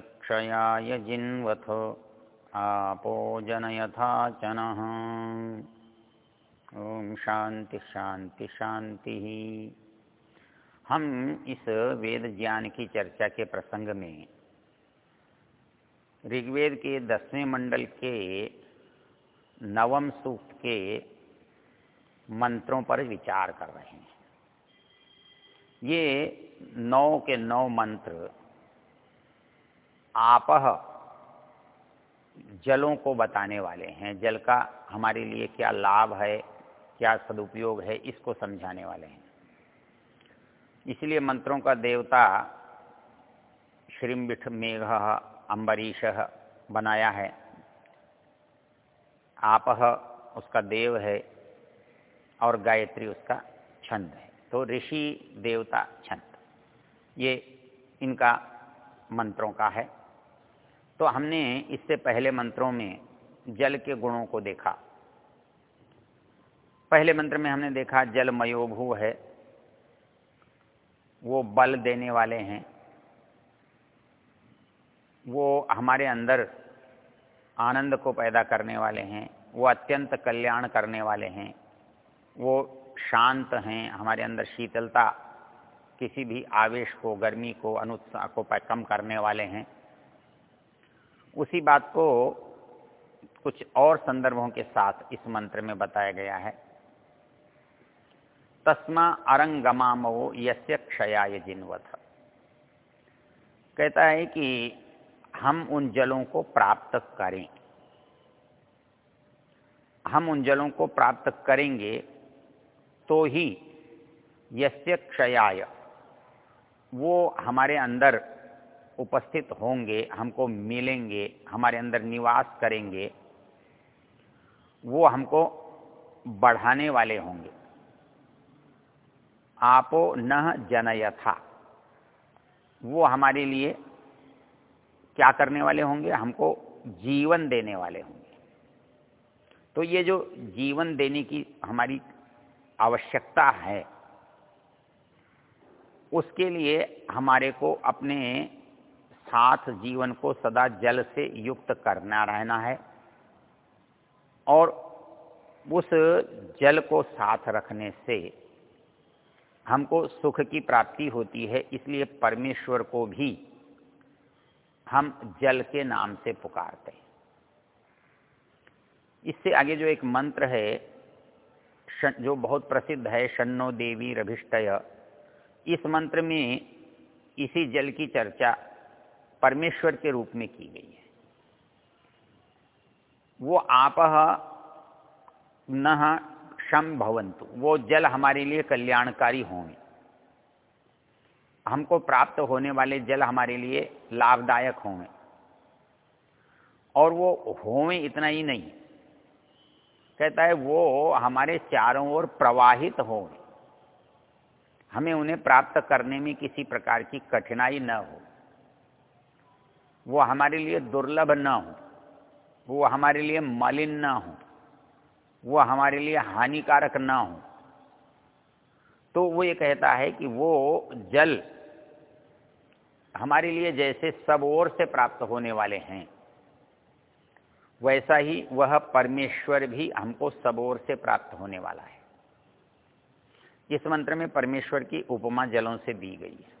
क्षयाय जिन्वथ आपो जनयथा च नः ओम शांति शांति शांति ही हम इस वेद ज्ञान की चर्चा के प्रसंग में ऋग्वेद के दसवें मंडल के नवम सूक्त के मंत्रों पर विचार कर रहे हैं। ये नौ के नौ मंत्र आपह जलों को बताने वाले हैं। जल का हमारे लिए क्या लाभ है, क्या सदुपयोग है, इसको समझाने वाले हैं। इसलिए मंत्रों का देवता श्रीम्बिठ मेघ अम्बरीश बनाया है। आप उसका देव है और गायत्री उसका छंद है। तो ऋषि देवता छंद। ये इनका मंत्रों का है। तो हमने इससे पहले मंत्रों में जल के गुणों को देखा। पहले मंत्र में हमने देखा, जल मयोभू है, वो बल देने वाले हैं, वो हमारे अंदर आनंद को पैदा करने वाले हैं, वो अत्यंत कल्याण करने वाले हैं, वो शांत हैं, हमारे अंदर शीतलता, किसी भी आवेश को, गर्मी को, अनुत्साह को कम करने वाले हैं। उसी बात को कुछ और संदर्भों के साथ इस मंत्र में बताया गया है। तस्मा अरंगमामो यस्य क्षयाय जिनवथ। कहता है कि हम उन जलों को प्राप्त करें। हम उन जलों को प्राप्त करेंगे तो ही यस्य क्षयाय। वो हमारे अंदर उपस्थित होंगे, हमको मिलेंगे, हमारे अंदर निवास करेंगे, वो हमको बढ़ाने वाले होंगे। आपो न जनयथा। वो हमारे लिए क्या करने वाले होंगे? हमको जीवन देने वाले होंगे। तो ये जो जीवन देने की हमारी आवश्यकता है, उसके लिए हमारे को अपने साथ जीवन को सदा जल से युक्त करना रहना है और उस जल को साथ रखने से हमको सुख की प्राप्ति होती है, इसलिए परमेश्वर को भी हम जल के नाम से पुकारते हैं। इससे आगे जो एक मंत्र है जो बहुत प्रसिद्ध है, शन्नो देवी रभिष्टय, इस मंत्र में इसी जल की चर्चा परमेश्वर के रूप में की गई है। वो आप न क्षम भवंतु वो जल हमारे लिए कल्याणकारी होंगे। हमको प्राप्त होने वाले जल हमारे लिए लाभदायक होंगे। और वो होवे इतना ही नहीं। कहता है, वो हमारे चारों ओर प्रवाहित होंगे। हमें उन्हें प्राप्त करने में किसी प्रकार की कठिनाई न हो। वो हमारे लिए दुर्लभ न हो, वो हमारे लिए मलिन न हो, वो हमारे लिए हानिकारक ना हो। तो वो ये कहता है कि वो जल हमारे लिए जैसे सब ओर से प्राप्त होने वाले हैं, वैसा ही वह परमेश्वर भी हमको सब ओर से प्राप्त होने वाला है। इस मंत्र में परमेश्वर की उपमा जलों से दी गई है।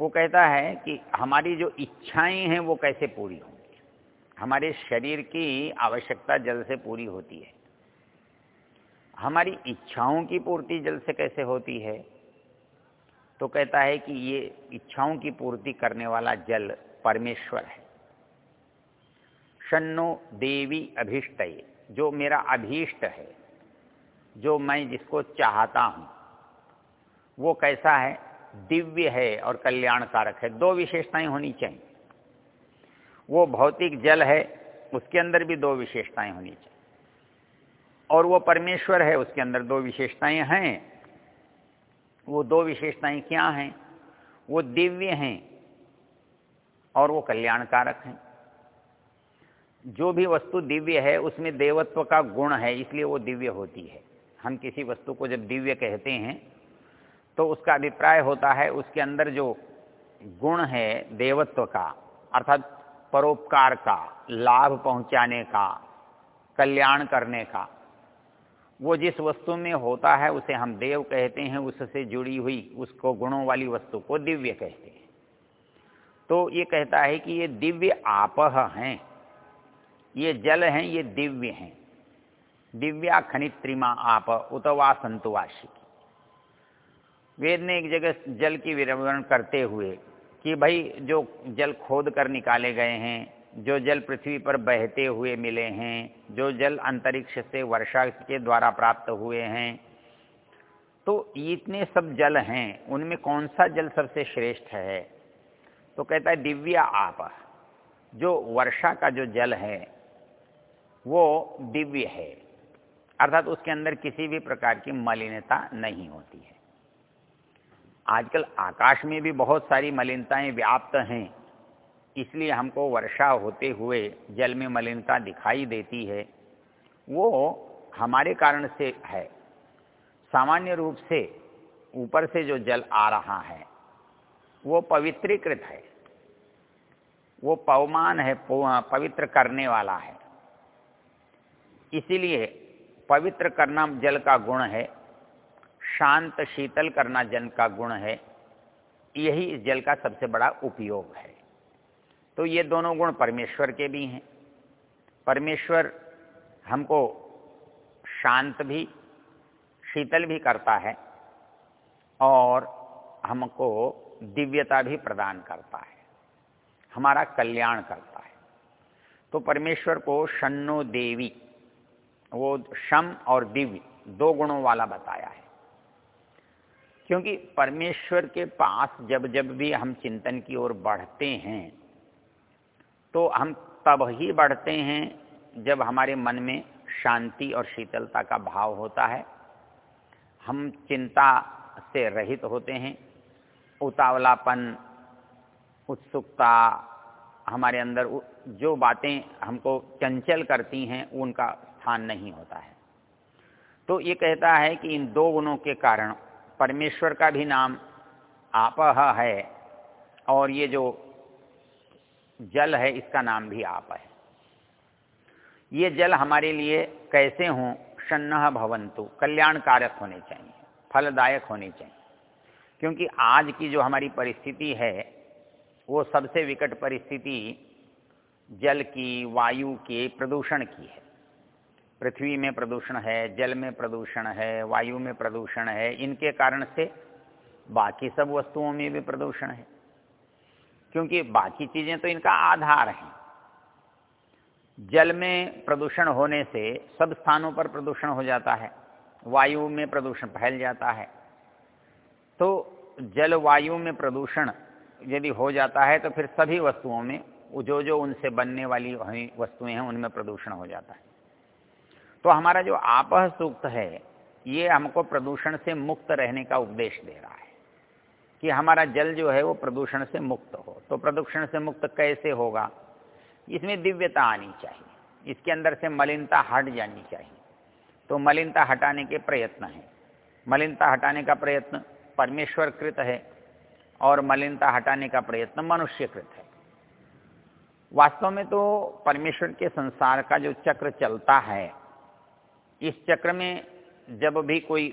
वो कहता है कि हमारी जो इच्छाएँ हैं वो कैसे पूरी होंगी? हमारे शरीर की आवश्यकता जल से पूरी होती है। हमारी इच्छाओं की पूर्ति जल से कैसे होती है? तो कहता है कि ये इच्छाओं की पूर्ति करने वाला जल परमेश्वर है। शन्नो देवी अभीष्ट जो मेरा अभीष्ट है, जो मैं जिसको चाहता हूँ, वो कैसा है? दिव्य है और कल्याणकारक है। दो विशेषताएँ होनी चाहिए। वो भौतिक जल है, उसके अंदर भी दो विशेषताएँ होनी चाहिए। और वो परमेश्वर है, उसके अंदर दो विशेषताएँ हैं। वो दो विशेषताएँ क्या हैं? वो दिव्य हैं और वो कल्याणकारक हैं। जो भी वस्तु दिव्य है, उसमें देवत्व का गुण है, इसलिए वो दिव्य होती है। हम किसी वस्तु को जब दिव्य कहते हैं तो उसका अभिप्राय होता है उसके अंदर जो गुण है देवत्व का, अर्थात परोपकार का, लाभ पहुँचाने का, कल्याण करने का, वो जिस वस्तु में होता है उसे हम देव कहते हैं, उससे जुड़ी हुई, उसको गुणों वाली वस्तु को दिव्य कहते हैं। तो ये कहता है कि ये दिव्य आपह हैं, ये जल हैं, ये दिव्य हैं। दिव्या खनित्रिमा आप उतवा संतुवाशी वेद ने एक जगह जल की विवरण करते हुए कि भाई जो जल खोद कर निकाले गए हैं, जो जल पृथ्वी पर बहते हुए मिले हैं, जो जल अंतरिक्ष से वर्षा के द्वारा प्राप्त हुए हैं तो इतने सब जल हैं, उनमें कौन सा जल सबसे श्रेष्ठ है? तो कहता है, दिव्या आप, जो वर्षा का जो जल है, वो दिव्य है। अर्थात उसके अंदर किसी भी प्रकार की मलिनता नहीं होती है। आजकल आकाश में भी बहुत सारी मलिनताएँ व्याप्त हैं, इसलिए हमको वर्षा होते हुए जल में मलिनता दिखाई देती है। वो हमारे कारण से है। सामान्य रूप से ऊपर से जो जल आ रहा है, वो पवित्रीकृत है। वो पवमान है पवित्र करने वाला है। इसीलिए पवित्र करना जल का गुण है। शांत शीतल करना जल का गुण है, यही इस जल का सबसे बड़ा उपयोग है। तो ये दोनों गुण परमेश्वर के भी हैं। परमेश्वर हमको शांत भी, शीतल भी करता है और हमको दिव्यता भी प्रदान करता है। हमारा कल्याण करता है। तो परमेश्वर को शन्नो देवी, वो शम और दिव्य, दो गुणों वाला बताया है। क्योंकि परमेश्वर के पास जब जब भी हम चिंतन की ओर बढ़ते हैं तो हम तब ही बढ़ते हैं जब हमारे मन में शांति और शीतलता का भाव होता है। हम चिंता से रहित होते हैं, उतावलापन, उत्सुकता, हमारे अंदर जो बातें हमको चंचल करती हैं, उनका स्थान नहीं होता है। तो ये कहता है कि इन दो गुणों के कारण परमेश्वर का भी नाम आपह है, और ये जो जल है, इसका नाम भी आप है। ये जल हमारे लिए कैसे हों? शन्न भवंतु कल्याणकारक होने चाहिए, फलदायक होने चाहिए। क्योंकि आज की जो हमारी परिस्थिति है, वो सबसे विकट परिस्थिति जल की, वायु के प्रदूषण की है। पृथ्वी में प्रदूषण है, जल में प्रदूषण है, वायु में प्रदूषण है, इनके कारण से बाकी सब वस्तुओं में भी प्रदूषण है। क्योंकि बाकी चीज़ें तो इनका आधार है। जल में प्रदूषण होने से सब स्थानों पर प्रदूषण हो जाता है, वायु में प्रदूषण फैल जाता है। तो जल वायु में प्रदूषण यदि हो जाता है तो फिर सभी वस्तुओं में जो जो उनसे बनने वाली वस्तुएँ हैं, उनमें प्रदूषण हो जाता है। तो हमारा जो आपह सूक्त है, ये हमको प्रदूषण से मुक्त रहने का उपदेश दे रहा है कि हमारा जल जो है वो प्रदूषण से मुक्त हो। तो प्रदूषण से मुक्त कैसे होगा? इसमें दिव्यता आनी चाहिए। इसके अंदर से मलिनता हट जानी चाहिए। तो मलिनता हटाने के प्रयत्न है। मलिनता हटाने का प्रयत्न परमेश्वर कृत है और मलिनता हटाने का प्रयत्न मनुष्यकृत है। वास्तव में तो परमेश्वर के संसार का जो चक्र चलता है इस चक्र में जब भी कोई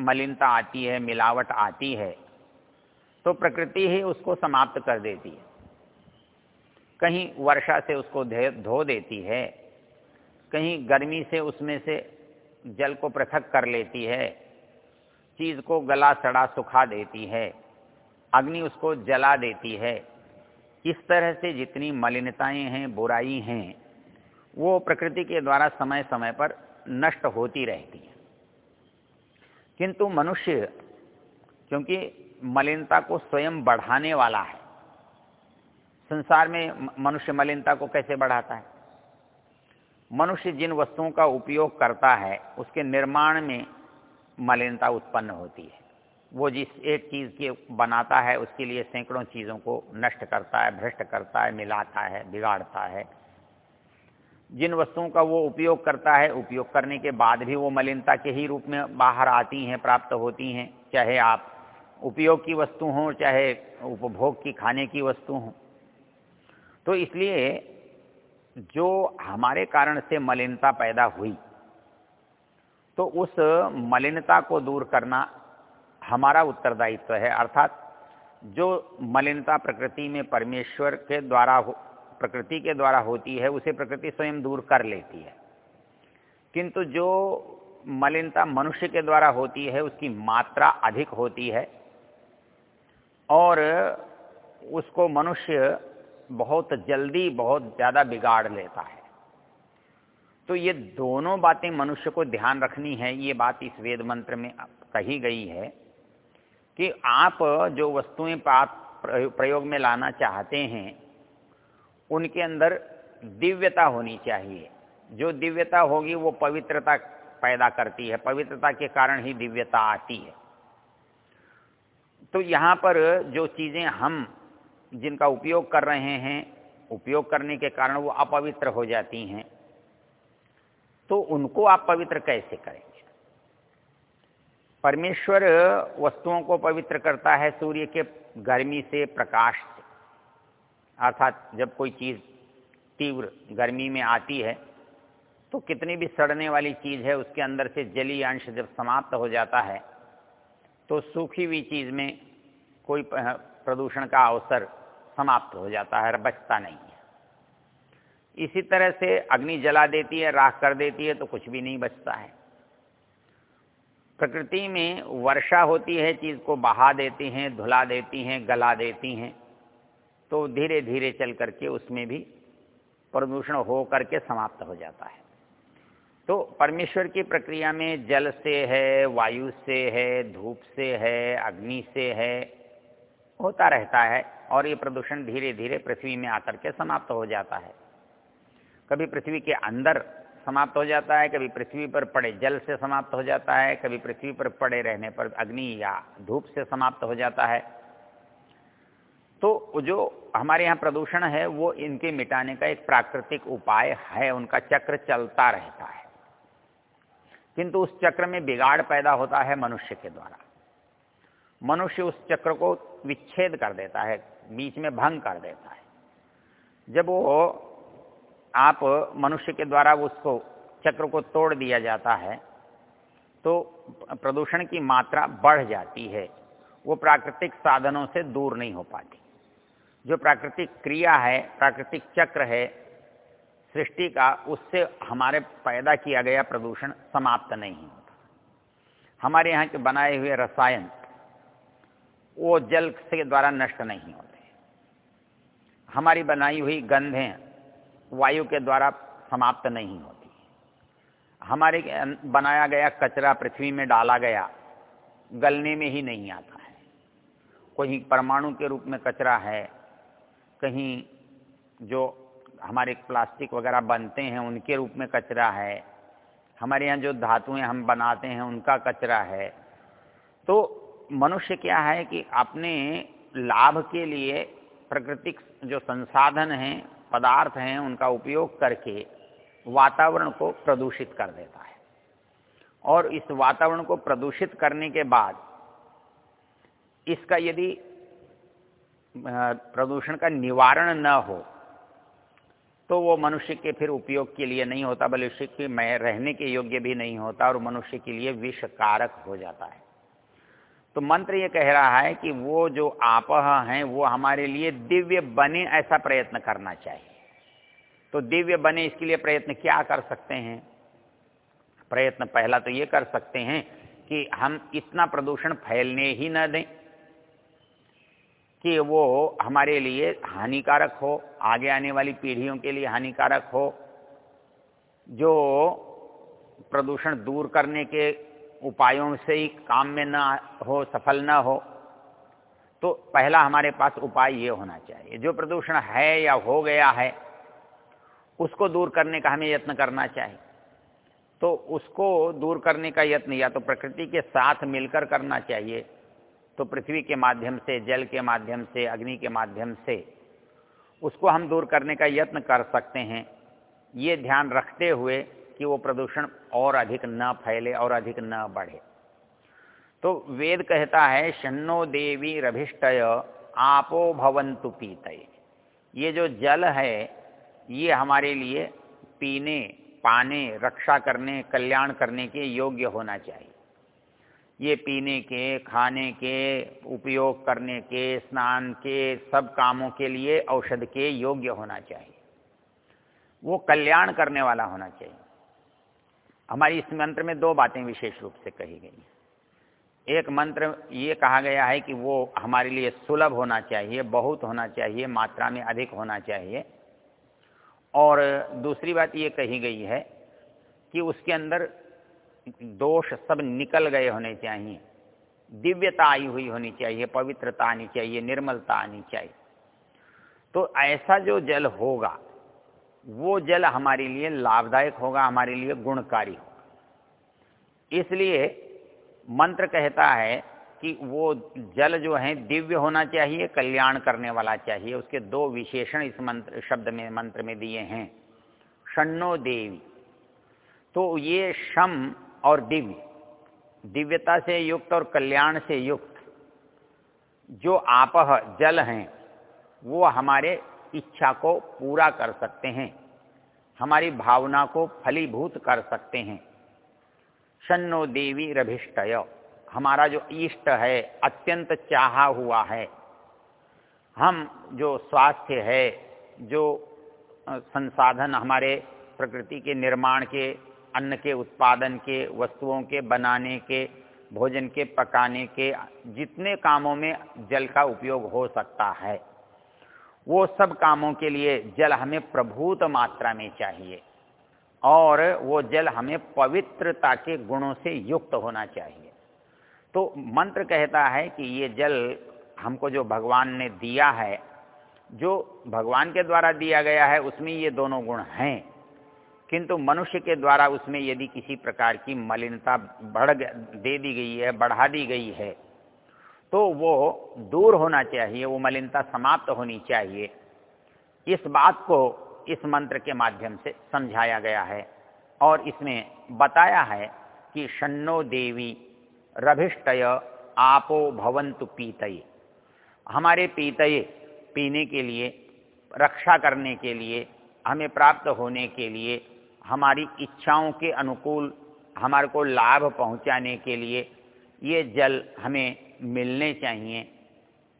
मलिनता आती है, मिलावट आती है तो प्रकृति ही उसको समाप्त कर देती है। कहीं वर्षा से उसको धो देती है, कहीं गर्मी से उसमें से जल को पृथक कर लेती है, चीज़ को गला सड़ा सुखा देती है, अग्नि उसको जला देती है, इस तरह से जितनी मलिनताएँ हैं, बुराई हैं, वो प्रकृति के द्वारा समय समय पर नष्ट होती रहती है। किंतु मनुष्य, क्योंकि मलिनता को स्वयं बढ़ाने वाला है, संसार में मनुष्य मलिनता को कैसे बढ़ाता है? मनुष्य जिन वस्तुओं का उपयोग करता है, उसके निर्माण में मलिनता उत्पन्न होती है। वो जिस एक चीज़ के बनाता है, उसके लिए सैकड़ों चीज़ों को नष्ट करता है, भ्रष्ट करता है, मिलाता है, बिगाड़ता है। जिन वस्तुओं का वो उपयोग करता है, उपयोग करने के बाद भी वो मलिनता के ही रूप में बाहर आती हैं, प्राप्त होती हैं, चाहे आप उपयोग की वस्तु हों, चाहे उपभोग की, खाने की वस्तु हों। तो इसलिए जो हमारे कारण से मलिनता पैदा हुई तो उस मलिनता को दूर करना हमारा उत्तरदायित्व है। अर्थात जो मलिनता प्रकृति में परमेश्वर के द्वारा प्रकृति के द्वारा होती है, उसे प्रकृति स्वयं दूर कर लेती है। किंतु जो मलिनता मनुष्य के द्वारा होती है, उसकी मात्रा अधिक होती है और उसको मनुष्य बहुत जल्दी बहुत ज़्यादा बिगाड़ लेता है। तो ये दोनों बातें मनुष्य को ध्यान रखनी है, ये बात इस वेद मंत्र में कही गई है कि आप जो वस्तुएँ प्राप्त, प्रयोग में लाना चाहते हैं उनके अंदर दिव्यता होनी चाहिए। जो दिव्यता होगी, वो पवित्रता पैदा करती है। पवित्रता के कारण ही दिव्यता आती है। तो यहाँ पर जो चीज़ें हम, जिनका उपयोग कर रहे हैं, उपयोग करने के कारण वो अपवित्र हो जाती हैं तो उनको आप पवित्र कैसे करेंगे? परमेश्वर वस्तुओं को पवित्र करता है। सूर्य के गर्मी से प्रकाश अर्थात जब कोई चीज़ तीव्र गर्मी में आती है तो कितनी भी सड़ने वाली चीज़ है, उसके अंदर से जली अंश जब समाप्त हो जाता है तो सूखी हुई चीज़ में कोई प्रदूषण का अवसर समाप्त हो जाता है और बचता नहीं है। इसी तरह से अग्नि जला देती है, राख कर देती है तो कुछ भी नहीं बचता है। प्रकृति में वर्षा होती है, चीज़ को बहा देती हैं, धुला देती हैं, गला देती हैं तो धीरे धीरे चल करके उसमें भी प्रदूषण हो करके समाप्त हो जाता है। तो परमेश्वर की प्रक्रिया में जल से है, वायु से है, धूप से है, अग्नि से है, होता रहता है और ये प्रदूषण धीरे धीरे पृथ्वी में आकर के समाप्त हो जाता है। कभी पृथ्वी के अंदर समाप्त हो जाता है, कभी पृथ्वी पर पड़े जल से समाप्त हो जाता है, कभी पृथ्वी पर पड़े रहने पर अग्नि या धूप से समाप्त हो जाता है। तो जो हमारे यहाँ प्रदूषण है, वो इनके मिटाने का एक प्राकृतिक उपाय है, उनका चक्र चलता रहता है। किंतु उस चक्र में बिगाड़ पैदा होता है मनुष्य के द्वारा। मनुष्य उस चक्र को विच्छेद कर देता है, बीच में भंग कर देता है। जब वो, आप मनुष्य के द्वारा उसको, चक्र को तोड़ दिया जाता है तो प्रदूषण की मात्रा बढ़ जाती है। वो प्राकृतिक साधनों से दूर नहीं हो पाती। जो प्राकृतिक क्रिया है, प्राकृतिक चक्र है, सृष्टि का, उससे हमारे पैदा किया गया प्रदूषण समाप्त नहीं होता। हमारे यहाँ के बनाए हुए रसायन, वो जल के द्वारा नष्ट नहीं होते। हमारी बनाई हुई गंधें वायु के द्वारा समाप्त नहीं होती। हमारे बनाया गया कचरा पृथ्वी में डाला गया, गलने में ही नहीं आता है। कोई परमाणु के रूप में कचरा है कहीं जो हमारे प्लास्टिक वगैरह बनते हैं, उनके रूप में कचरा है। हमारे यहाँ जो धातुएँ हम बनाते हैं, उनका कचरा है। तो मनुष्य क्या है कि अपने लाभ के लिए प्राकृतिक जो संसाधन हैं, पदार्थ हैं, उनका उपयोग करके वातावरण को प्रदूषित कर देता है। और इस वातावरण को प्रदूषित करने के बाद इसका यदि प्रदूषण का निवारण न हो तो वो मनुष्य के फिर उपयोग के लिए नहीं होता मनुष्य के मैं रहने के योग्य भी नहीं होता और मनुष्य के लिए विष कारक हो जाता है। तो मंत्र ये कह रहा है कि वो जो आप हैं, वो हमारे लिए दिव्य बने ऐसा प्रयत्न करना चाहिए। तो दिव्य बने इसके लिए प्रयत्न क्या कर सकते हैं? प्रयत्न पहला तो ये कर सकते हैं कि हम इतना प्रदूषण फैलने ही न दें। कि वो हमारे लिए हानिकारक हो, आगे आने वाली पीढ़ियों के लिए हानिकारक हो, जो प्रदूषण दूर करने के उपायों से ही काम में ना हो, सफल ना हो तो पहला हमारे पास उपाय ये होना चाहिए। जो प्रदूषण है या हो गया है, उसको दूर करने का हमें यत्न करना चाहिए। तो उसको दूर करने का यत्न या तो प्रकृति के साथ मिलकर करना चाहिए तो पृथ्वी के माध्यम से, जल के माध्यम से, अग्नि के माध्यम से, उसको हम दूर करने का यत्न कर सकते हैं। ये ध्यान रखते हुए कि वो प्रदूषण और अधिक न फैले और अधिक न बढ़े। तो वेद कहता है, शन्नो देवी रभिष्टय, आपो भवंतु पीतय। ये जो जल है, ये हमारे लिए पीने, पाने, रक्षा करने, कल्याण करने के योग्य होना चाहिए। ये पीने के, खाने के, उपयोग करने के, स्नान के, सब कामों के लिए औषध के योग्य होना चाहिए। वो कल्याण करने वाला होना चाहिए। हमारी इस मंत्र में दो बातें विशेष रूप से कही गई एक मंत्र ये कहा गया है कि वो हमारे लिए सुलभ होना चाहिए, बहुत होना चाहिए, मात्रा में अधिक होना चाहिए। और दूसरी बात ये कही गई है कि उसके अंदर दोष सब निकल गए होने चाहिए। दिव्यता आई हुई होनी चाहिए, पवित्रता आनी चाहिए, निर्मलता आनी चाहिए। तो ऐसा जो जल होगा, वो जल हमारे लिए लाभदायक होगा, हमारे लिए गुणकारी होगा। इसलिए मंत्र कहता है कि वो जल जो है, दिव्य होना चाहिए, कल्याण करने वाला चाहिए। उसके दो विशेषण इस मंत्र, शब्द में, मंत्र में दिए हैं। षण्णो देवी। तो ये शम और दिव्य। दिव्यता से युक्त और कल्याण से युक्त। जो आपह जल हैं, वो हमारे इच्छा को पूरा कर सकते हैं। हमारी भावना को फलीभूत कर सकते हैं। शन्नो देवी रभिष्टय। हमारा जो इष्ट है, अत्यंत चाहा हुआ है। हम जो स्वास्थ्य है, जो संसाधन हमारे प्रकृति के निर्माण के अन्न के उत्पादन के, वस्तुओं के, बनाने के, भोजन के, पकाने के, जितने कामों में जल का उपयोग हो सकता है, वो सब कामों के लिए जल हमें प्रभूत मात्रा में चाहिए और वो जल हमें पवित्रता के गुणों से युक्त होना चाहिए। तो मंत्र कहता है कि ये जल हमको जो भगवान ने दिया है, जो भगवान के द्वारा दिया गया है, उसमें ये दोनों गुण हैं। किंतु मनुष्य के द्वारा उसमें यदि किसी प्रकार की मलिनता बढ़ दे दी गई है, बढ़ा दी गई है तो वो दूर होना चाहिए, वो मलिनता समाप्त होनी चाहिए। इस बात को इस मंत्र के माध्यम से समझाया गया है और इसमें बताया है कि शन्नो देवी रभिष्टय आपो भवंतु पीतये। हमारे पीतये पीने के लिए, रक्षा करने के लिए, हमें प्राप्त होने के लिए हमारी इच्छाओं के अनुकूल, हमारे को लाभ पहुँचाने के लिए ये जल हमें मिलने चाहिए,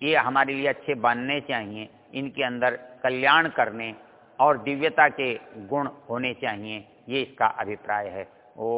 ये हमारे लिए अच्छे बनने चाहिए, इनके अंदर कल्याण करने और दिव्यता के गुण होने चाहिए, ये इसका अभिप्राय है। ओ